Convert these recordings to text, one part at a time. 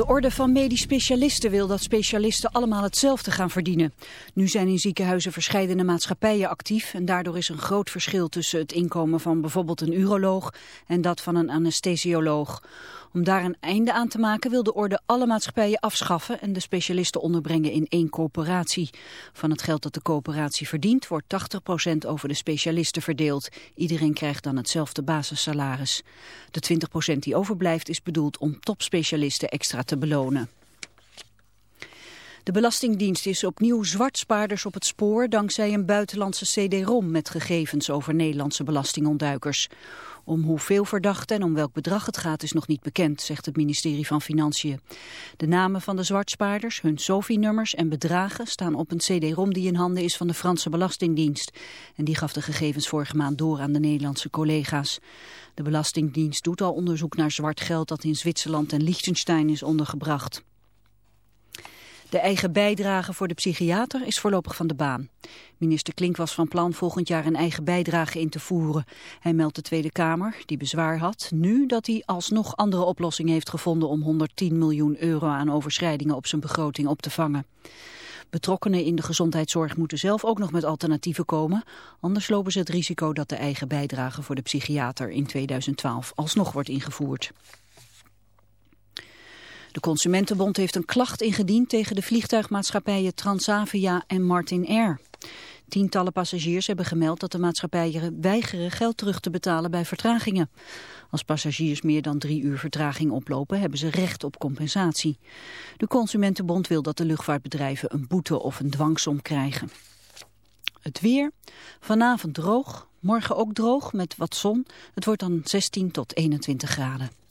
De orde van medisch specialisten wil dat specialisten allemaal hetzelfde gaan verdienen. Nu zijn in ziekenhuizen verschillende maatschappijen actief en daardoor is een groot verschil tussen het inkomen van bijvoorbeeld een uroloog en dat van een anesthesioloog. Om daar een einde aan te maken wil de orde alle maatschappijen afschaffen en de specialisten onderbrengen in één coöperatie. Van het geld dat de coöperatie verdient wordt 80% over de specialisten verdeeld. Iedereen krijgt dan hetzelfde basissalaris. De 20% die overblijft is bedoeld om topspecialisten extra te te belonen. De Belastingdienst is opnieuw zwartspaarders op het spoor dankzij een buitenlandse CD-ROM met gegevens over Nederlandse belastingontduikers. Om hoeveel verdachten en om welk bedrag het gaat is nog niet bekend, zegt het ministerie van Financiën. De namen van de zwartspaarders, hun SOFI-nummers en bedragen staan op een CD-ROM die in handen is van de Franse Belastingdienst. En die gaf de gegevens vorige maand door aan de Nederlandse collega's. De Belastingdienst doet al onderzoek naar zwart geld dat in Zwitserland en Liechtenstein is ondergebracht. De eigen bijdrage voor de psychiater is voorlopig van de baan. Minister Klink was van plan volgend jaar een eigen bijdrage in te voeren. Hij meldt de Tweede Kamer, die bezwaar had, nu dat hij alsnog andere oplossingen heeft gevonden om 110 miljoen euro aan overschrijdingen op zijn begroting op te vangen. Betrokkenen in de gezondheidszorg moeten zelf ook nog met alternatieven komen. Anders lopen ze het risico dat de eigen bijdrage voor de psychiater in 2012 alsnog wordt ingevoerd. De Consumentenbond heeft een klacht ingediend tegen de vliegtuigmaatschappijen Transavia en Martin Air. Tientallen passagiers hebben gemeld dat de maatschappijen weigeren geld terug te betalen bij vertragingen. Als passagiers meer dan drie uur vertraging oplopen, hebben ze recht op compensatie. De Consumentenbond wil dat de luchtvaartbedrijven een boete of een dwangsom krijgen. Het weer. Vanavond droog, morgen ook droog met wat zon. Het wordt dan 16 tot 21 graden.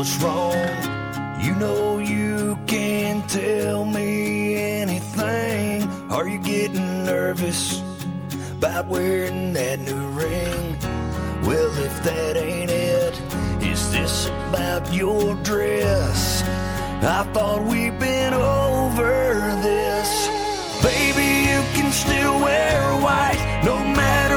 What's wrong? You know you can't tell me anything. Are you getting nervous about wearing that new ring? Well, if that ain't it, is this about your dress? I thought we'd been over this. Baby, you can still wear white no matter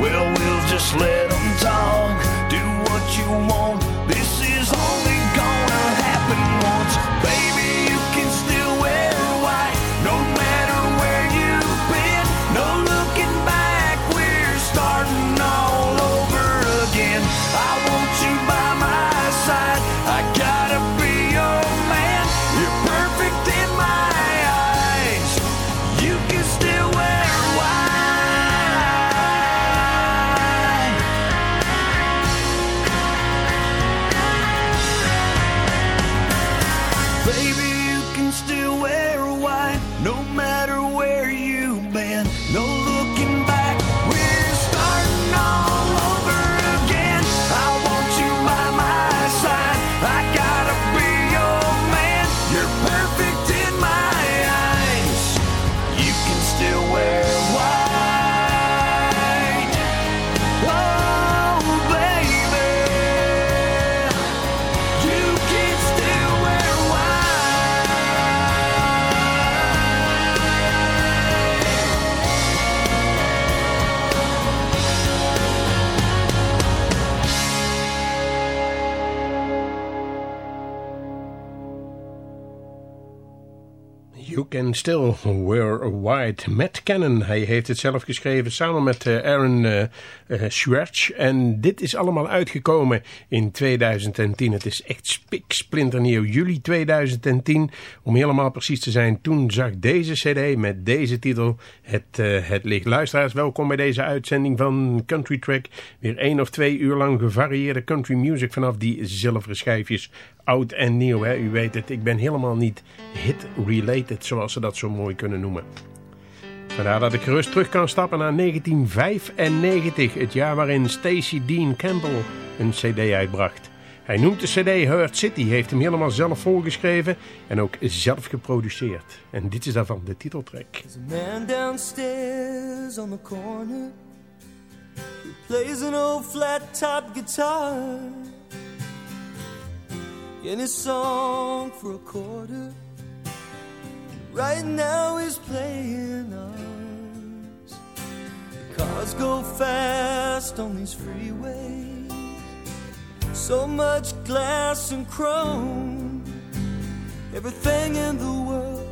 well, we'll just let them talk. Do what you want. Can Still Wear White. Matt Cannon, hij heeft het zelf geschreven samen met eh, Aaron Schwartz. En dit is allemaal uitgekomen in 2010. Het is echt spiksplinternieuw. Juli 2010, om helemaal precies te zijn. Toen zag deze cd met deze titel het, uh, het licht. Luisteraars, welkom bij deze uitzending van Country Track. Weer één of twee uur lang gevarieerde country music vanaf die zilveren schijfjes oud en nieuw. Hè? U weet het, ik ben helemaal niet hit-related, zoals ze dat zo mooi kunnen noemen. Vandaar dat ik gerust terug kan stappen naar 1995, het jaar waarin Stacey Dean Campbell een cd uitbracht. Hij noemt de cd Hurt City, heeft hem helemaal zelf volgeschreven en ook zelf geproduceerd. En dit is daarvan de titeltrack. There's a man downstairs on the corner who plays an old flat top guitar. In his song for a quarter, right now he's playing. The cars go fast on these freeways, so much glass and chrome. Everything in the world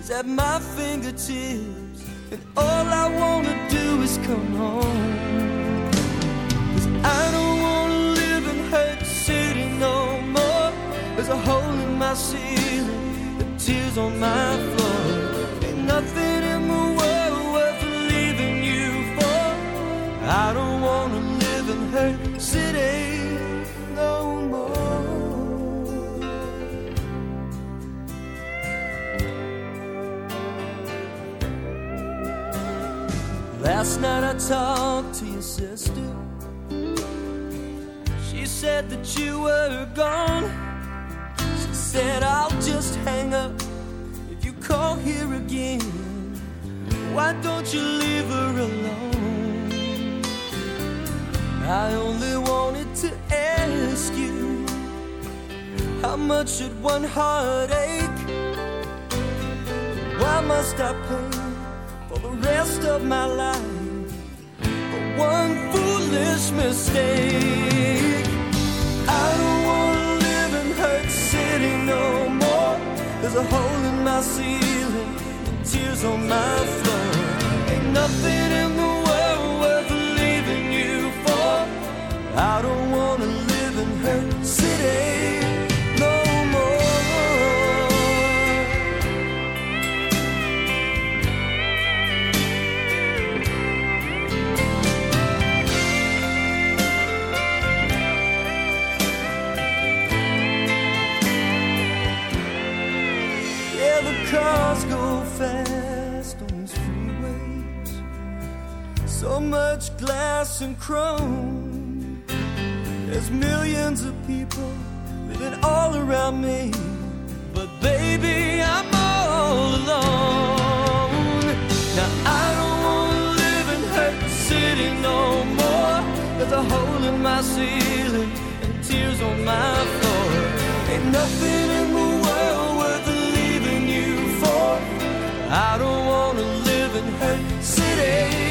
is at my fingertips, and all I wanna do is come home. Cause I don't wanna live in hurt city no more. There's a hole in my ceiling, tears on my floor. Ain't nothing in the world worth leaving you for. I don't wanna live in hurt city no more. Last night I talked to your sister. She said that you were gone. She said I'll just hang up call here again. Why don't you leave her alone? I only wanted to ask you how much should one heartache? Why must I pay for the rest of my life for one foolish mistake? I don't wanna live in hurt city no more. There's a hole in my ceiling tears on my floor. Ain't nothing in the world worth leaving you for. I don't wanna glass and chrome. There's millions of people living all around me. But baby, I'm all alone. Now I don't wanna live in hurt city no more. There's a hole in my ceiling and tears on my floor. Ain't nothing in the world worth leaving you for. I don't wanna live in hurt city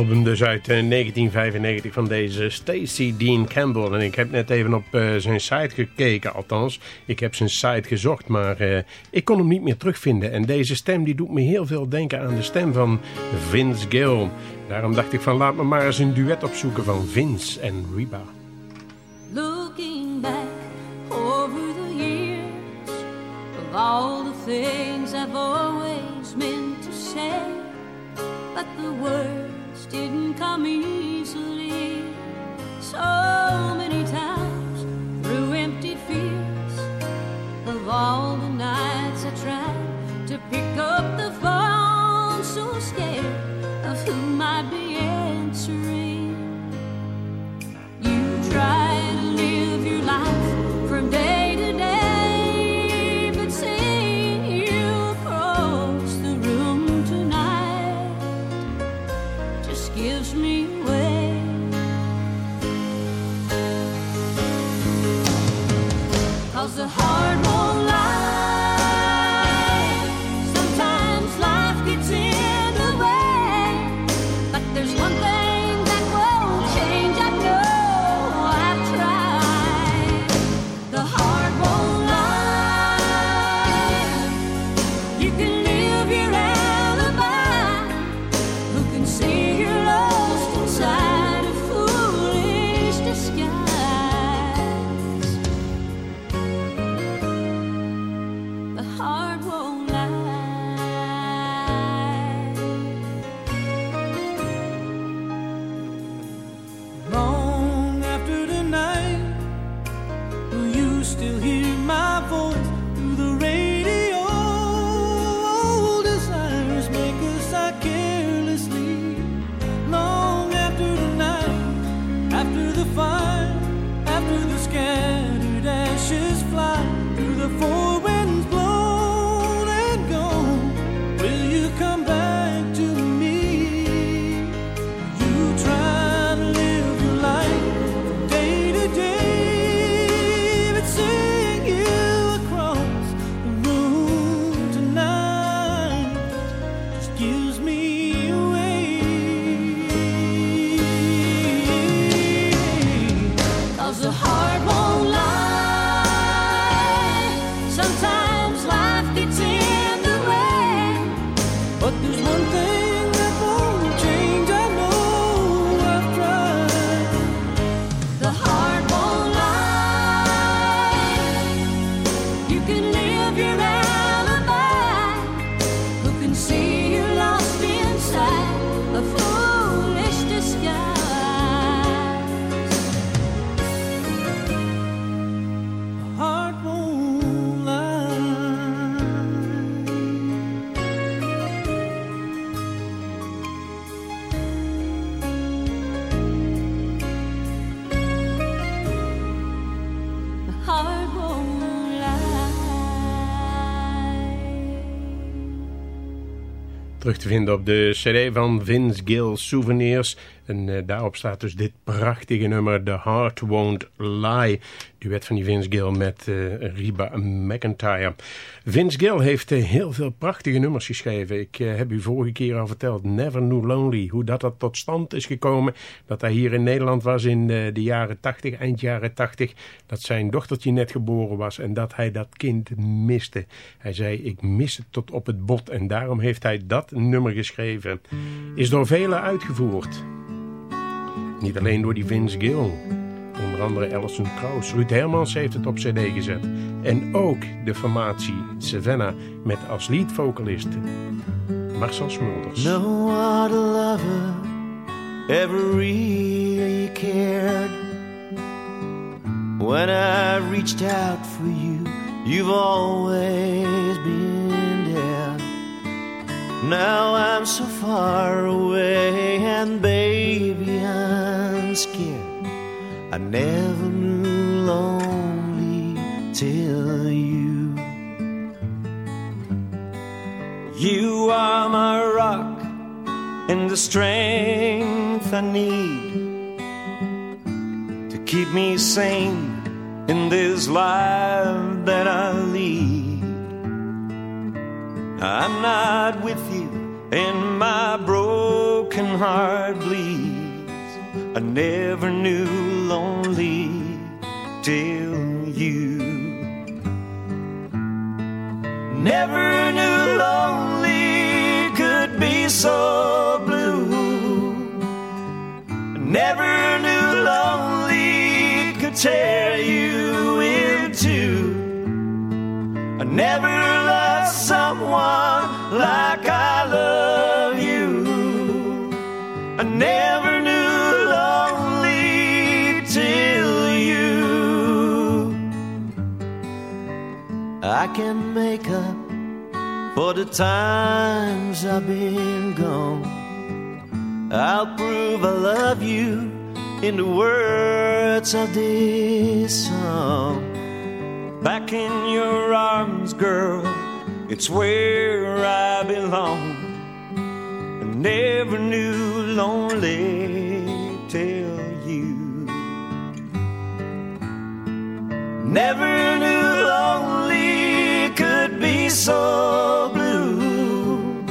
album dus uit 1995 eh, van deze Stacey Dean Campbell. En ik heb net even op uh, zijn site gekeken, althans. Ik heb zijn site gezocht, maar uh, ik kon hem niet meer terugvinden. En deze stem die doet me heel veel denken aan de stem van Vince Gill. Daarom dacht ik van laat me maar eens een duet opzoeken van Vince en Reba. Looking back over the years all the things I've always meant to say But the words didn't come easily. So many times through empty fears of all the nights I tried to pick up the phone, so scared of who might be answering. Cause the te vinden op de cd van Vince Gill Souvenirs. En eh, daarop staat dus dit prachtige nummer The Heart Won't Lie. Duet van die Vince Gill met eh, Reba McIntyre. Vince Gill heeft eh, heel veel prachtige nummers geschreven. Ik eh, heb u vorige keer al verteld, Never Knew Lonely. Hoe dat, dat tot stand is gekomen. Dat hij hier in Nederland was in de jaren 80, eind jaren 80. Dat zijn dochtertje net geboren was en dat hij dat kind miste. Hij zei, ik mis het tot op het bot. En daarom heeft hij dat nummer geschreven. Is door velen uitgevoerd. Niet alleen door die Vince Gill. Onder andere Alison Krauss. Ruud Hermans heeft het op cd gezet. En ook de formatie Savannah met als leadvocalist Marcel Smulders. No other lover ever really cared. When I reached out for you, you've always been there. Now I'm so far away, and baby, I'm scared. I never knew lonely till you. You are my rock and the strength I need to keep me sane in this life that I lead. I'm not with you, and my broken heart bleeds. I never knew lonely till you. Never knew lonely could be so blue. Never knew lonely could tear you in two. I never loved someone like I love you. I never I can make up for the times I've been gone. I'll prove I love you in the words of this song. Back in your arms, girl, it's where I belong. I never knew lonely till you. Never knew lonely so blue.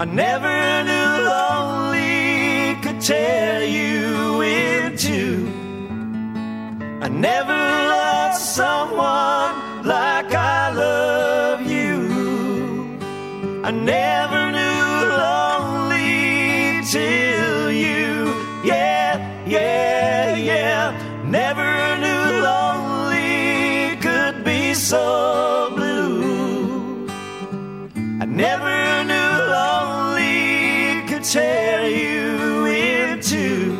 I never knew lonely could tear you in two. I never loved someone like I love you. I never knew lonely till you. Yeah, yeah, yeah. Never knew lonely could be so never knew lonely could tear you in two.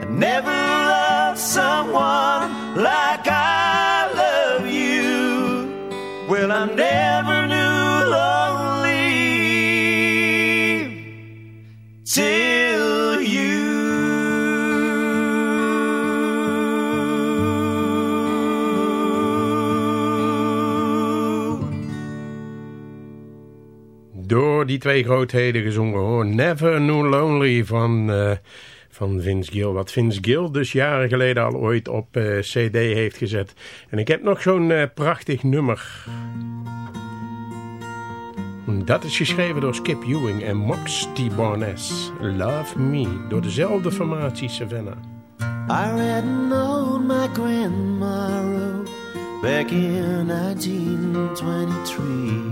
I never loved someone like Die twee grootheden gezongen hoor. Never Knew Lonely van, eh, van Vince Gill. Wat Vince Gill dus jaren geleden al ooit op eh, cd heeft gezet. En ik heb nog zo'n eh, prachtig nummer. Dat is geschreven door Skip Ewing en Mox T. Barnes. Love Me, door dezelfde formatie Savannah. I read note my grandma back in 1923.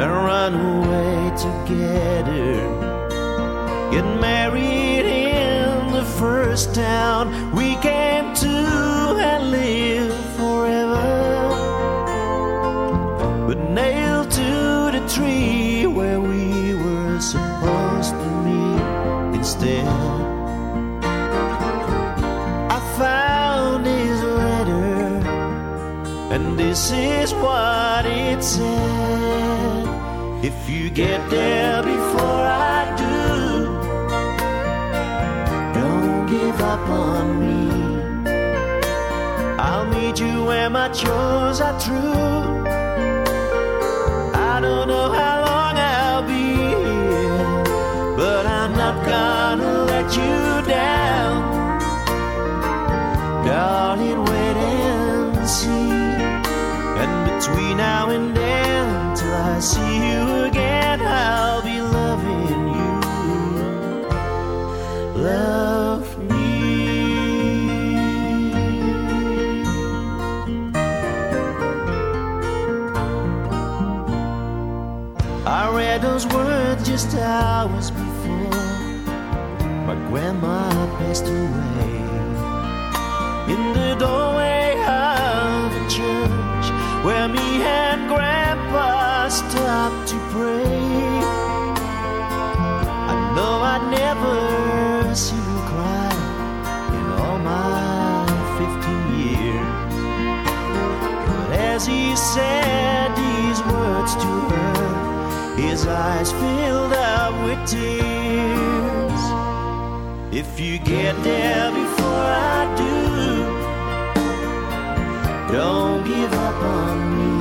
and run away together. Get married in the first town we came to and live forever but nailed to the tree where we were supposed to meet instead. I found his letter, and this is what it said. Get there before I do, don't give up on me. I'll meet you where my chores are true. I don't know how long I'll be here, but I'm not gonna let you down. Darling, wait and see. And between now and then, till I see you I read those words just hours before. my grandma passed away. In the doorway of a church where me and grandpa stopped to pray. I know I'd never seen her cry in all my 15 years. But as he said eyes filled up with tears. If you get there before I do, don't give up on me.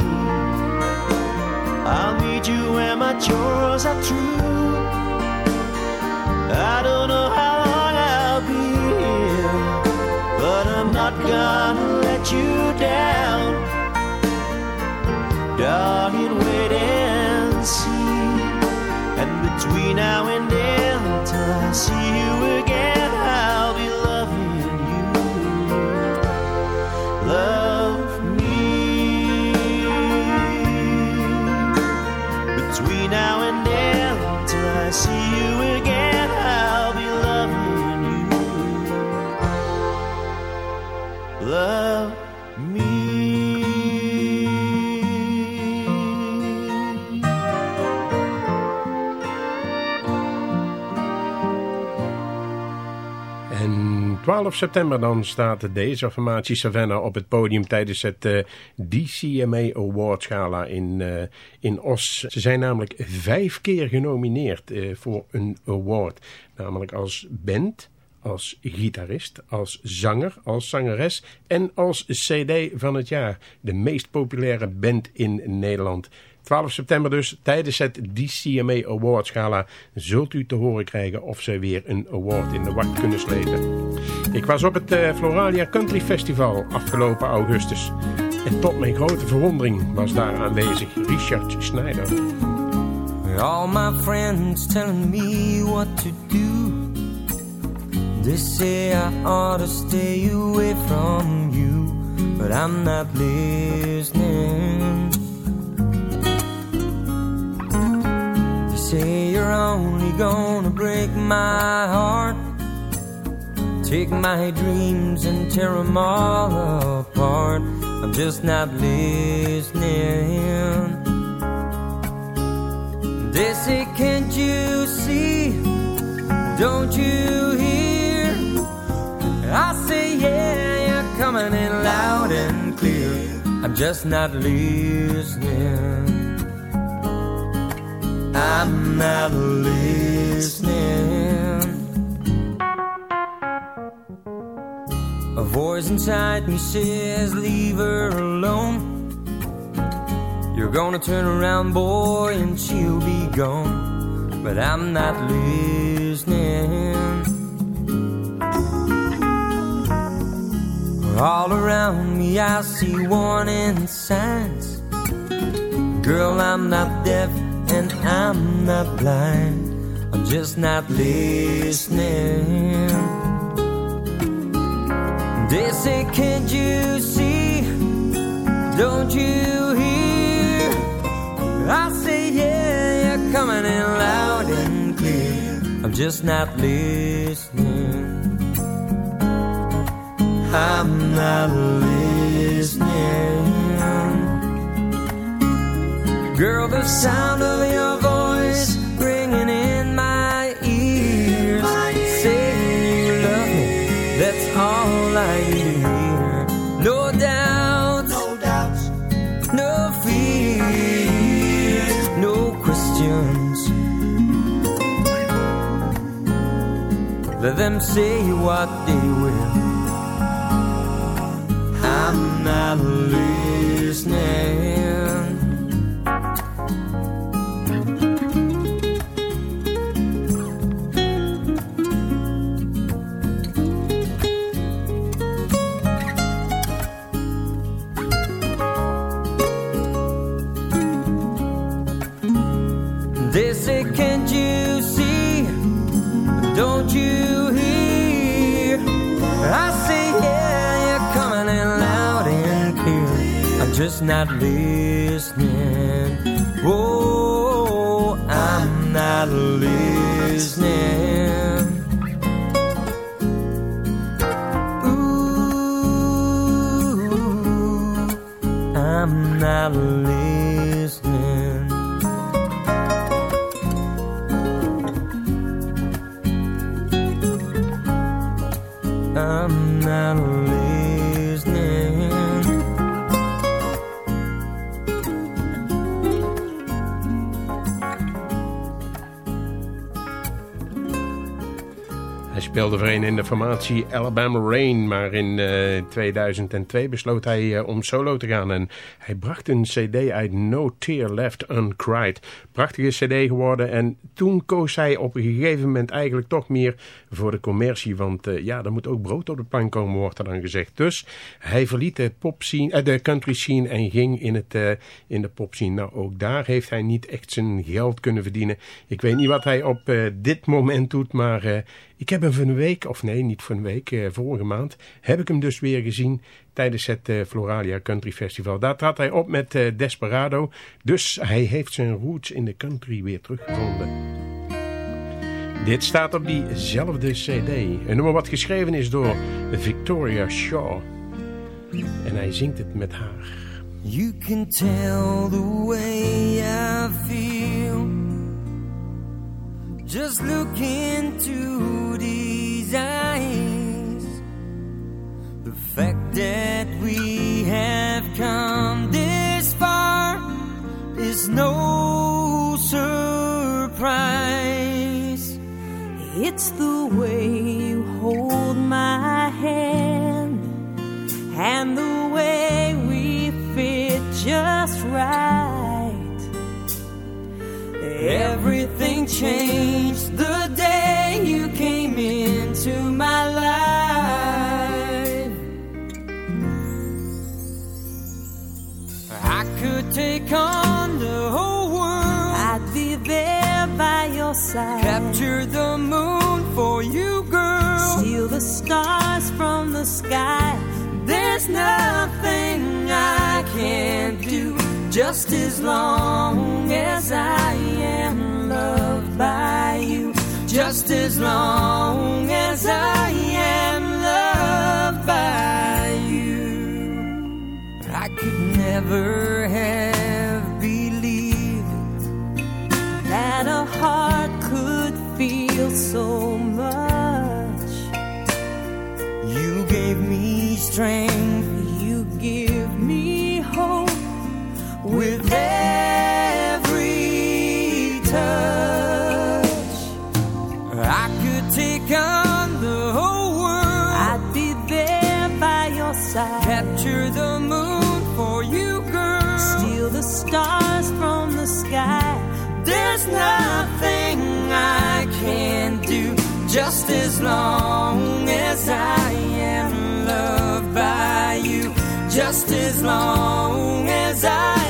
I'll meet you where my chores are true. I don't know how long I'll be here, but I'm not gonna let you down. Darling, now and then, I see you again, 12 september dan staat deze formatie Savannah op het podium tijdens het eh, DCMA Awards Gala in, eh, in Os. Ze zijn namelijk vijf keer genomineerd eh, voor een award. Namelijk als band, als gitarist, als zanger, als zangeres en als CD van het jaar. De meest populaire band in Nederland. 12 september dus, tijdens het DCMA Awards Gala, zult u te horen krijgen of ze weer een award in de wacht kunnen slepen. Ik was op het eh, Floralia Country Festival afgelopen augustus. En tot mijn grote verwondering was daar aanwezig Richard Schneider. All my friends telling me what to do. Away from you, but I'm not listening. Say you're only gonna break my heart, take my dreams and tear them all apart. I'm just not listening. They say, can't you see? Don't you hear? I say, yeah, you're coming in loud and clear. I'm just not listening. I'm not listening. A voice inside me says, leave her alone. You're gonna turn around, boy, and she'll be gone. But I'm not listening. All around me, I see warning signs. Girl, I'm not deaf I'm not blind. I'm just not listening. They say, can't you see? Don't you hear? I say, yeah, you're coming in loud and clear. I'm just not listening. I'm not listening. Girl, the sound of your Let them say what they will. I'm not listening. just not listening. Oh, I'm not listening. Ooh, I'm not listening. Hij speelde voor een in de formatie Alabama Rain, maar in uh, 2002 besloot hij uh, om solo te gaan. En hij bracht een cd uit No Tear Left Uncried. Prachtige cd geworden en toen koos hij op een gegeven moment eigenlijk toch meer voor de commercie. Want uh, ja, er moet ook brood op de plank komen, wordt er dan gezegd. Dus hij verliet de, pop scene, de country scene en ging in, het, in de pop scene. Nou, ook daar heeft hij niet echt zijn geld kunnen verdienen. Ik weet niet wat hij op dit moment doet, maar ik heb hem van een week, of nee, niet van een week, eh, vorige maand, heb ik hem dus weer gezien tijdens het eh, Floralia Country Festival. Daar trad hij op met eh, Desperado, dus hij heeft zijn roots in de country weer teruggevonden. Dit staat op diezelfde cd. Een nummer wat geschreven is door Victoria Shaw. En hij zingt het met haar. You can tell the way I feel Just look into these eyes. The fact that we have come this far is no surprise. It's the way you hold my hand and the way we fit just right. Everything changed the day you came into my life. I could take on the whole world. I'd be there by your side. Capture the moon for you, girl. Steal the stars from the sky. There's nothing I can't do just as long as I am loved by you. Just as long as I am loved by you. I could never have believed that a heart could feel so much. You gave me strength you give me hope with every just as long as I am loved by you. Just as long as I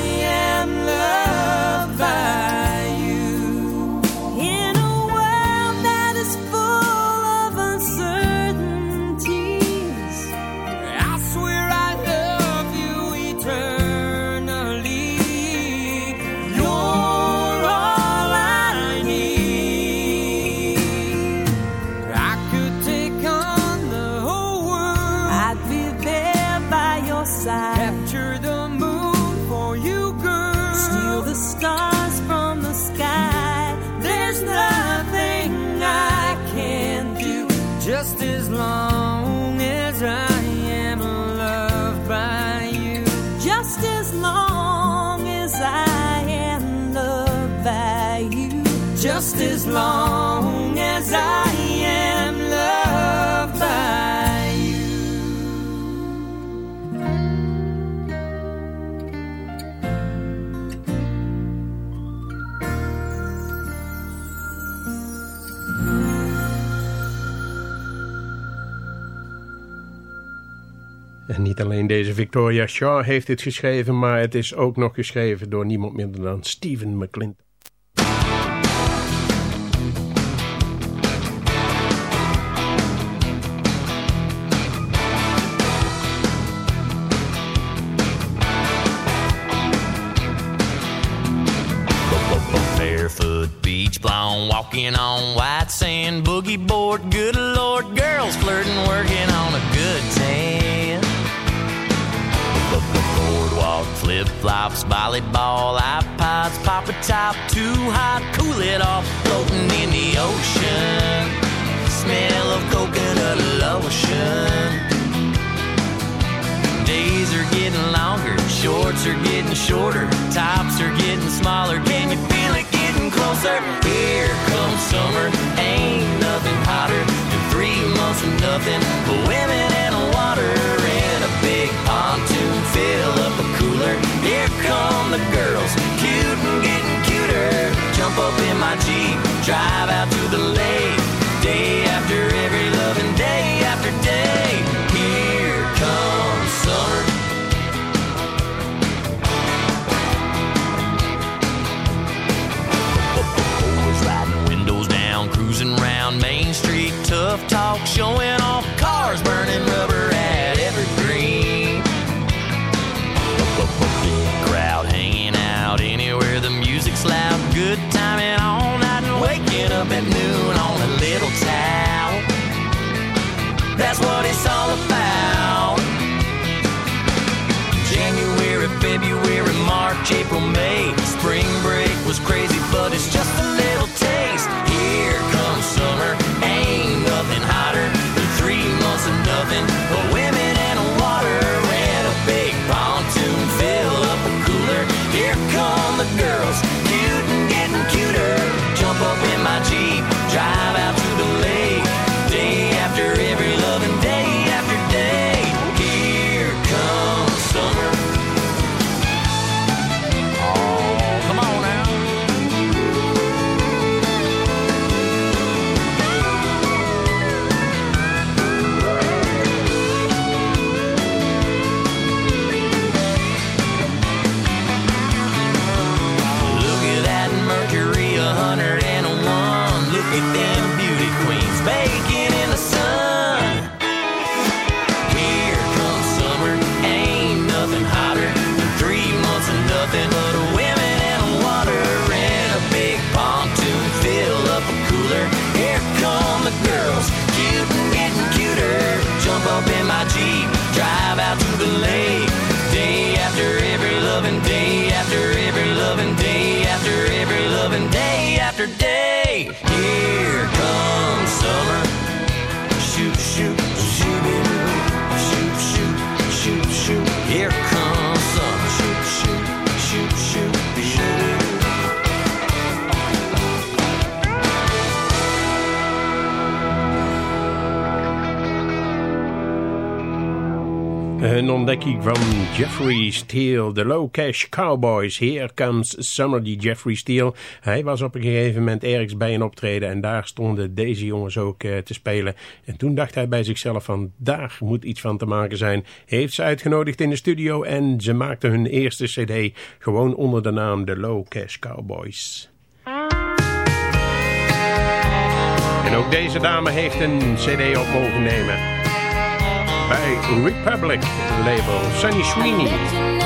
En niet alleen deze Victoria Shaw heeft dit geschreven, maar het is ook nog geschreven door niemand minder dan Stephen McClinton. walking on white sand, boogie board, good lord, girls flirting, working on a good tan. Flops, volleyball, iPods, pop a top, too hot, cool it off, floating in the ocean. Smell of coconut lotion. Days are getting longer, shorts are getting shorter, tops are getting smaller. Can you feel it getting closer? Here comes summer, ain't nothing hotter than three months of nothing but women and water come the girls, cute and getting cuter. Jump up in my Jeep, drive out to the lake. Day after every loving day after day. Here comes summer. Boys riding windows down, cruising around Main Street. Tough talk, showing Een ontdekking van Jeffrey Steele, de Low Cash Cowboys. Here comes Summer, die Jeffrey Steele. Hij was op een gegeven moment ergens bij een optreden en daar stonden deze jongens ook eh, te spelen. En toen dacht hij bij zichzelf van, daar moet iets van te maken zijn. Heeft ze uitgenodigd in de studio en ze maakten hun eerste cd gewoon onder de naam de Low Cash Cowboys. En ook deze dame heeft een cd op mogen nemen bij Republic label Sunny Sweeney.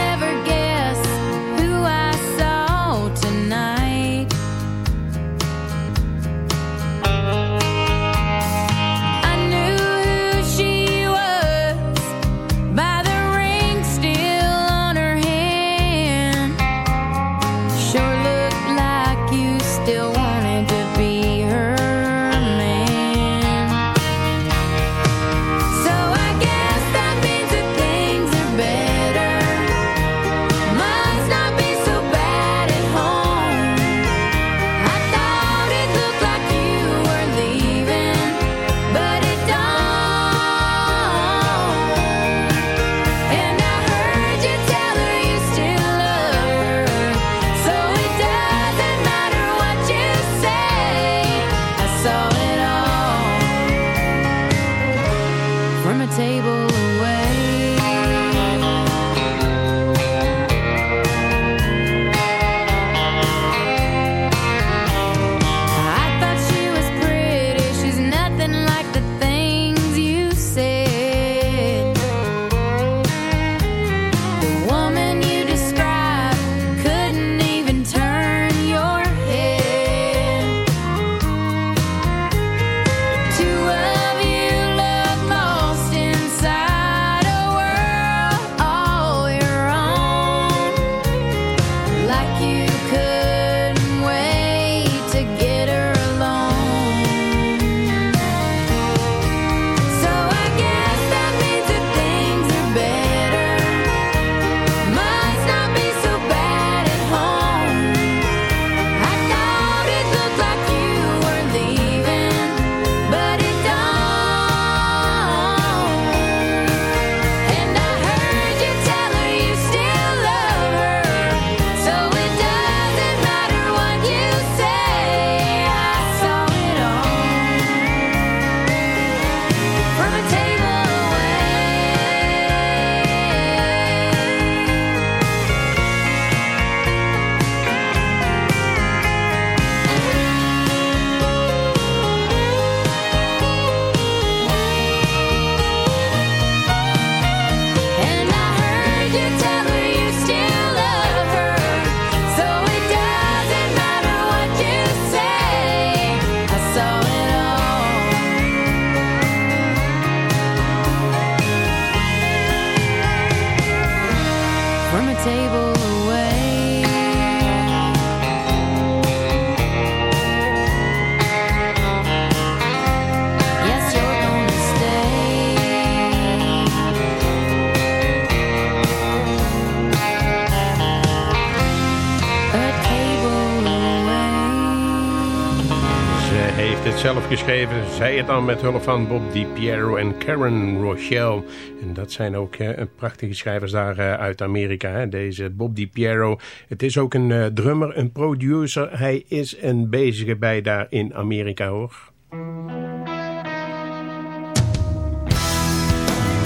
Geschreven. Zij het dan met hulp van Bob DiPiero en Karen Rochelle. En dat zijn ook uh, prachtige schrijvers daar uh, uit Amerika. Hè? Deze Bob DiPiero. Het is ook een uh, drummer, een producer. Hij is een bezige bij daar in Amerika hoor.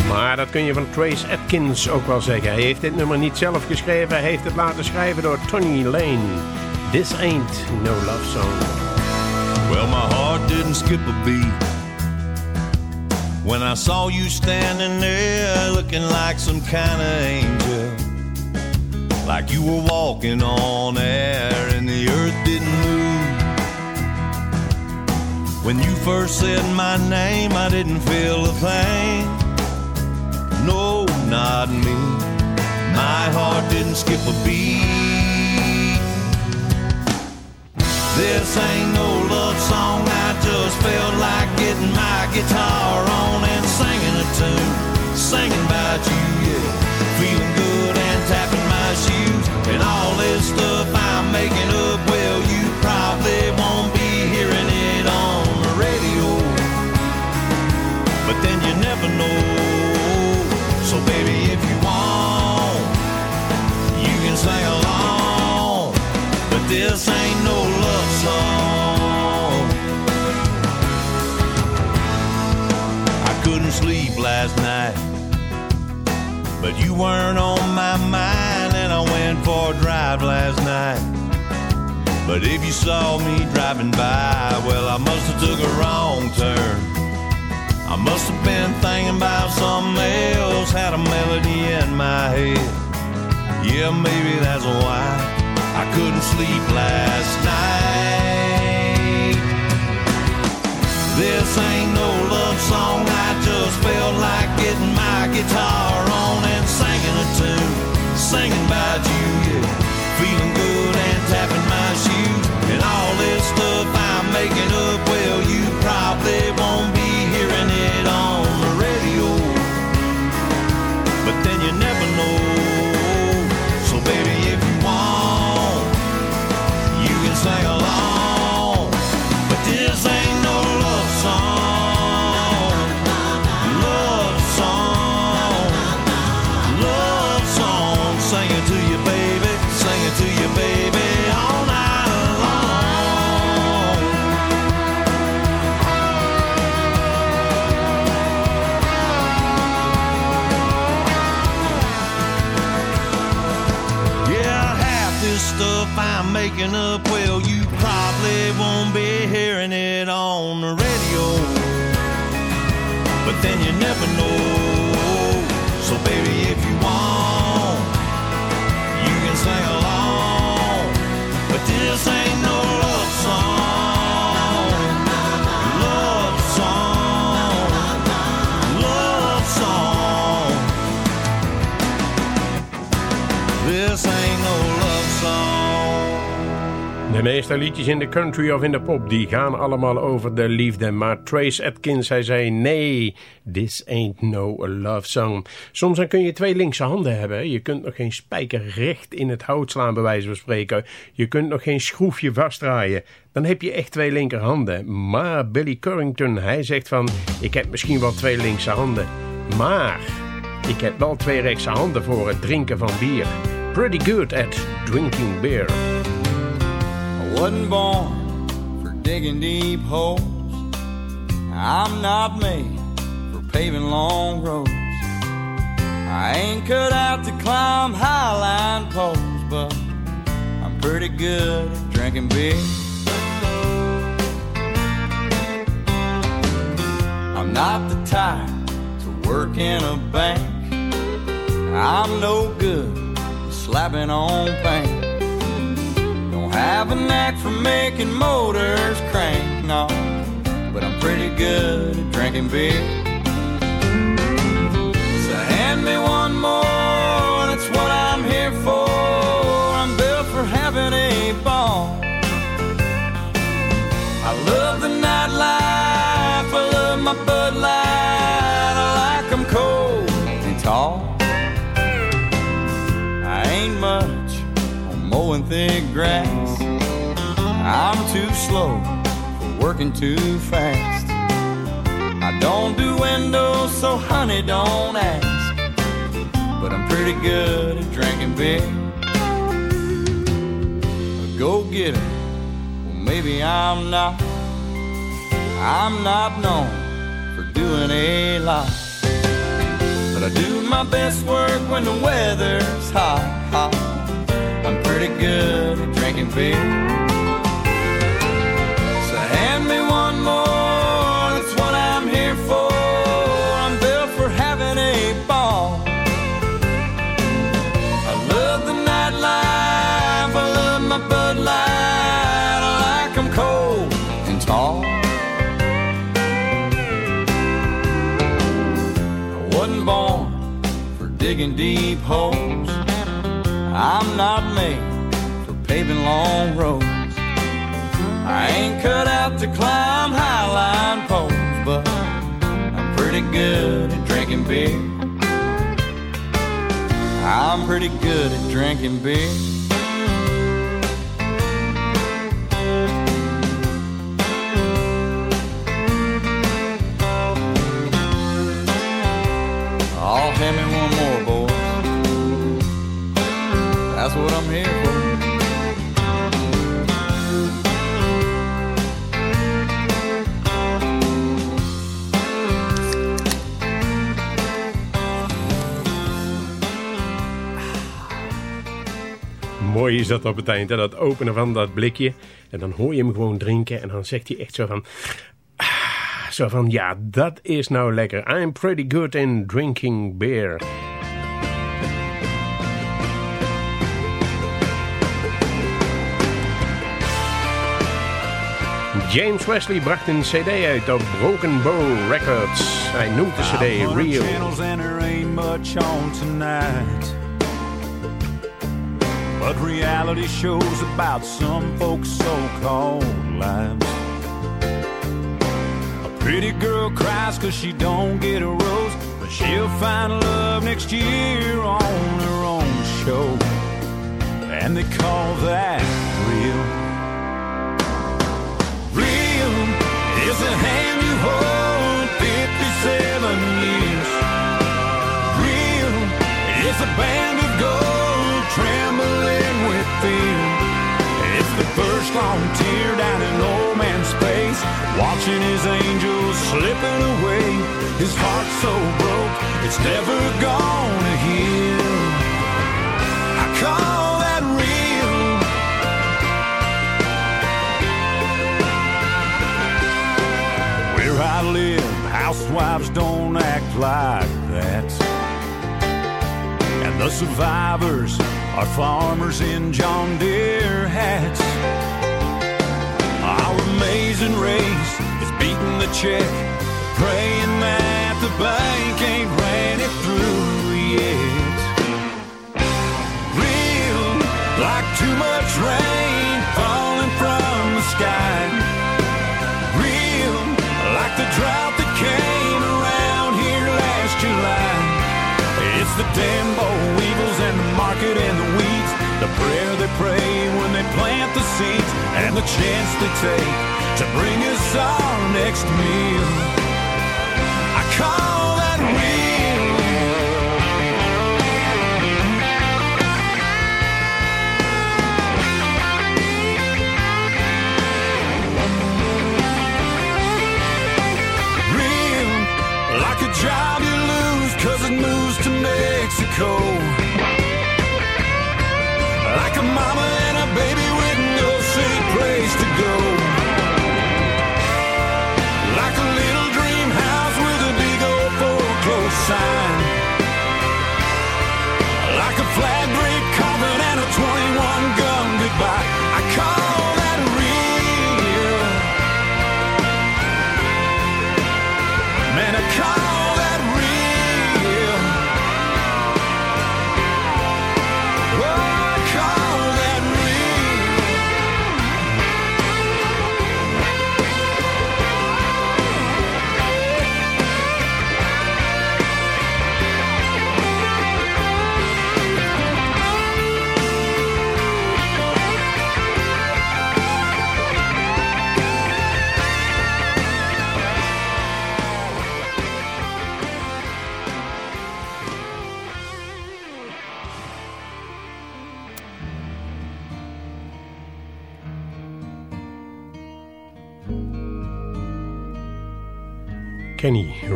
Maar dat kun je van Trace Atkins ook wel zeggen. Hij heeft dit nummer niet zelf geschreven. Hij heeft het laten schrijven door Tony Lane. This ain't no love song. Well, my heart didn't skip a beat when I saw you standing there looking like some kind of angel. Like you were walking on air and the earth didn't move. When you first said my name, I didn't feel a thing. No, not me. My heart didn't skip a beat. This ain't no love song. I just felt like getting my guitar on and singing a tune, singing about you, yeah. Feeling good and tapping my shoes and all this stuff I'm making up. Well, you probably won't be hearing it on the radio, but then you never know. So, baby, if you want, you can sing along, but this ain't last night, but you weren't on my mind, and I went for a drive last night. But if you saw me driving by, well, I must have took a wrong turn. I must have been thinking about something else, had a melody in my head. Yeah, maybe that's why I couldn't sleep last night. This ain't no love song, I just felt like getting my guitar on and singing a tune, singing about you, yeah. Feeling good I'm up, well, you probably won't be hearing it on the radio. But then you know. Meeste liedjes in de country of in de pop, die gaan allemaal over de liefde. Maar Trace Atkins, hij zei, nee, this ain't no love song. Soms dan kun je twee linkse handen hebben. Je kunt nog geen spijker recht in het hout slaan, bij wijze van spreken. Je kunt nog geen schroefje vastdraaien. Dan heb je echt twee linkerhanden. Maar Billy Currington, hij zegt van, ik heb misschien wel twee linkse handen. Maar ik heb wel twee rechtse handen voor het drinken van bier. Pretty good at drinking beer. Wasn't born for digging deep holes. I'm not made for paving long roads. I ain't cut out to climb highline poles, but I'm pretty good at drinking beer. I'm not the type to work in a bank. I'm no good slapping on paint. Have a knack for making motors crank, no. But I'm pretty good at drinking beer. So hand me one more, that's what I'm here for. I'm built for having a ball. I love the nightlife, I love my Bud Light. I like 'em cold and tall. I ain't much on mowing thick grass. Too slow for working too fast. I don't do windows, so honey, don't ask. But I'm pretty good at drinking beer. A go getter, well, maybe I'm not. I'm not known for doing a lot. But I do my best work when the weather's hot, hot. I'm pretty good at drinking beer. Hand me one more, that's what I'm here for. I'm built for having a ball. I love the nightlife, I love my Bud Light. I like 'em cold and tall. I wasn't born for digging deep holes. I'm not made for paving long roads. I ain't cut out to climb high line poles, but I'm pretty good at drinking beer. I'm pretty good at drinking beer. Oh, hand me one more, boys. That's what I'm here for. Mooi is dat op het eind, hè? dat openen van dat blikje. En dan hoor je hem gewoon drinken en dan zegt hij echt zo van... ah, Zo van, ja, dat is nou lekker. I'm pretty good in drinking beer. James Wesley bracht een cd uit op Broken Bow Records. Hij noemt de cd Real. But reality shows about some folks' so-called lives. A pretty girl cries cause she don't get a rose, but she'll find love next year on her own show. And they call that real. Real is the hand first long tear down in old man's face, watching his angels slipping away. His heart so broke, it's never gonna heal. I call that real. Where I live, housewives don't act like that. And the survivors are farmers in John Deere hats. Amazing race is beating the check, praying that the bank ain't ran it through yet. Real, like too much rain falling from the sky. Real, like the drought that came around here last July. It's the damn And the chance they take to bring us our next meal. I call that real. Real, like a job you lose cause it moves to Mexico.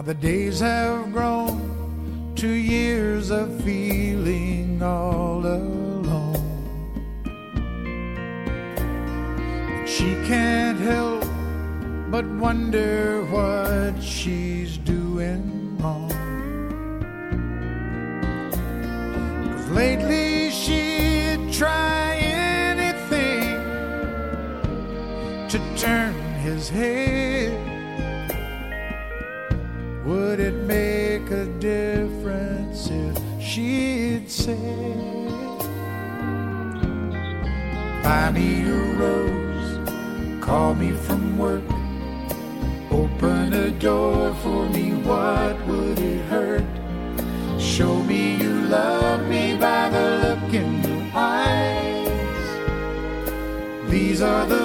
Now the days have grown to years of feeling all alone. And she can't help but wonder what she's doing wrong. Cause lately she'd try anything to turn his head. She'd say, Buy me a rose, call me from work, open a door for me, what would it hurt? Show me you love me by the look in your eyes. These are the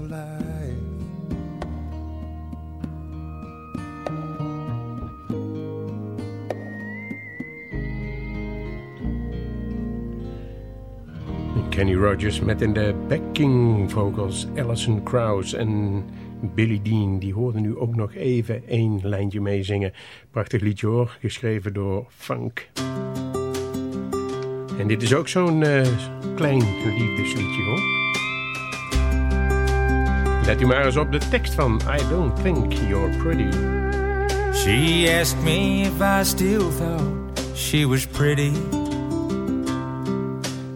Kenny Rogers met in de backing vocals Alison Krauss en Billy Dean. Die hoorden nu ook nog even één lijntje meezingen. Prachtig liedje hoor, geschreven door Funk. En dit is ook zo'n eh, klein liefdesliedje hoor. Let u maar eens op de tekst van I Don't Think You're Pretty. She asked me if I still thought she was pretty.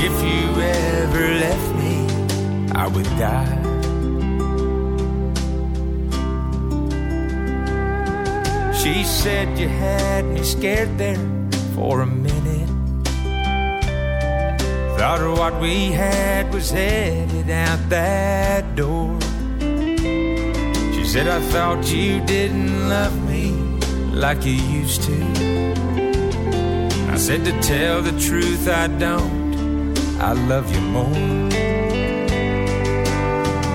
If you ever left me, I would die. She said you had me scared there for a minute. Thought what we had was headed out that door. She said, I thought you didn't love me like you used to. I said, to tell the truth, I don't. I love you more.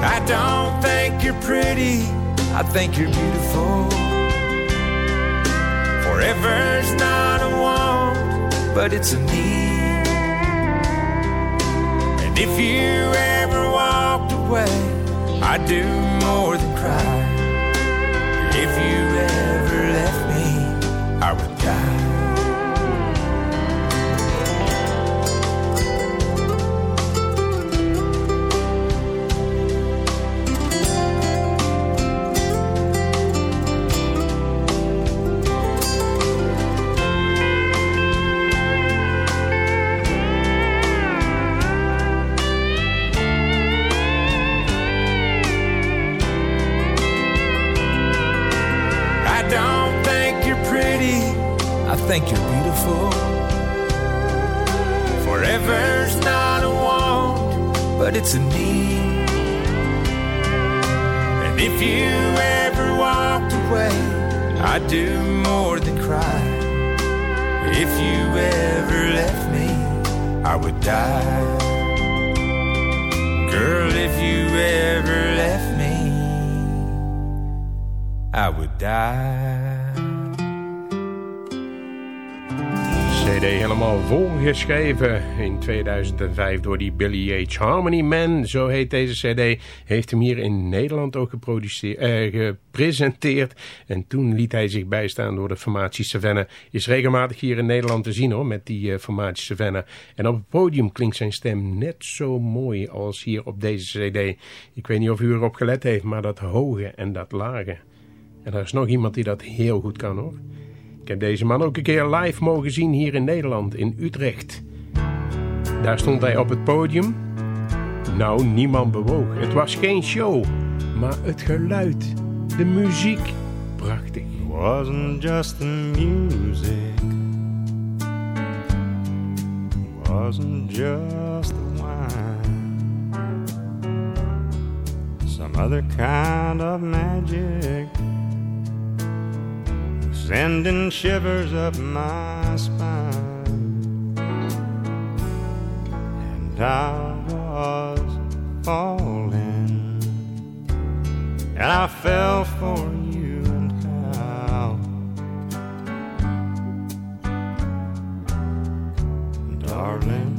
I don't think you're pretty, I think you're beautiful. Forever's not a want, but it's a need. And if you ever walked away, I'd do more than cry. If you ever think you're beautiful. Forever's not a want, but it's a need. And if you ever walked away, I'd do more than cry. If you ever left me, I would die. Girl, if you ever left me, I would die. CD helemaal volgeschreven in 2005 door die Billy H. Harmony Man, zo heet deze CD. Heeft hem hier in Nederland ook eh, gepresenteerd. En toen liet hij zich bijstaan door de formatie Savannah. Is regelmatig hier in Nederland te zien hoor, met die eh, formatie Savannah. En op het podium klinkt zijn stem net zo mooi als hier op deze CD. Ik weet niet of u erop gelet heeft, maar dat hoge en dat lage. En er is nog iemand die dat heel goed kan hoor. Ik heb deze man ook een keer live mogen zien hier in Nederland, in Utrecht. Daar stond hij op het podium. Nou, niemand bewoog. Het was geen show, maar het geluid, de muziek, prachtig. wasn't just the music, wasn't just the wine, some other kind of magic, sending shivers up my spine, and I was falling, and I fell for you and how. Darling,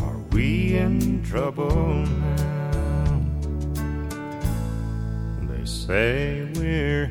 are we in trouble now? They say we're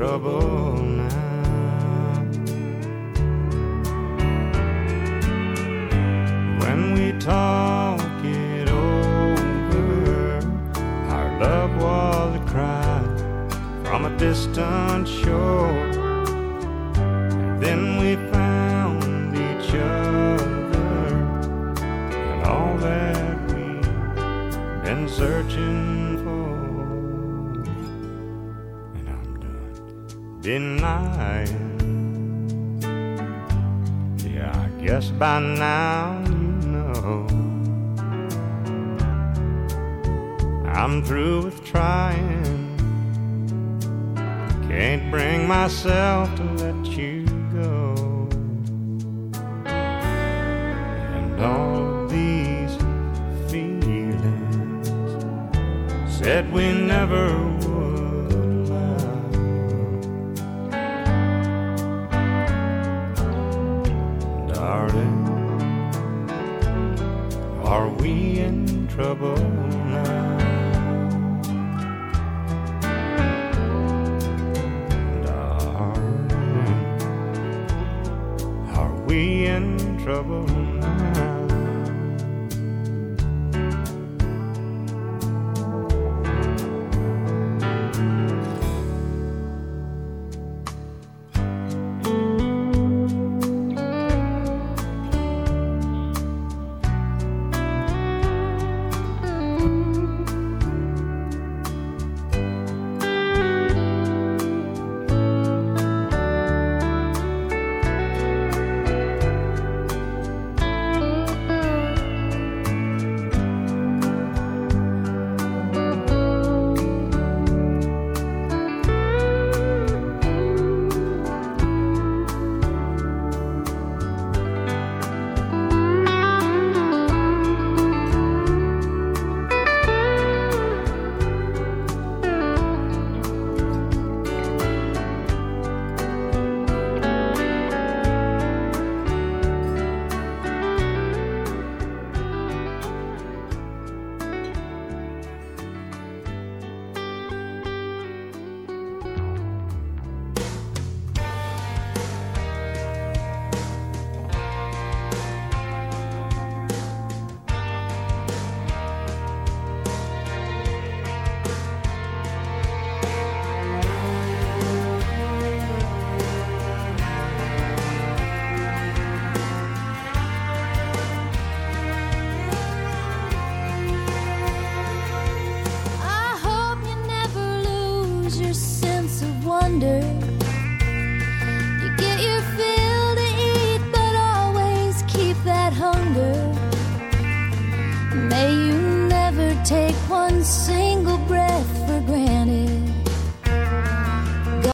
Trouble now? When we talk it over, our love was a cry from a distant shore. And then we denying. Yeah, I guess by now you know I'm through with trying. Can't bring myself to let you go. And all these feelings said we never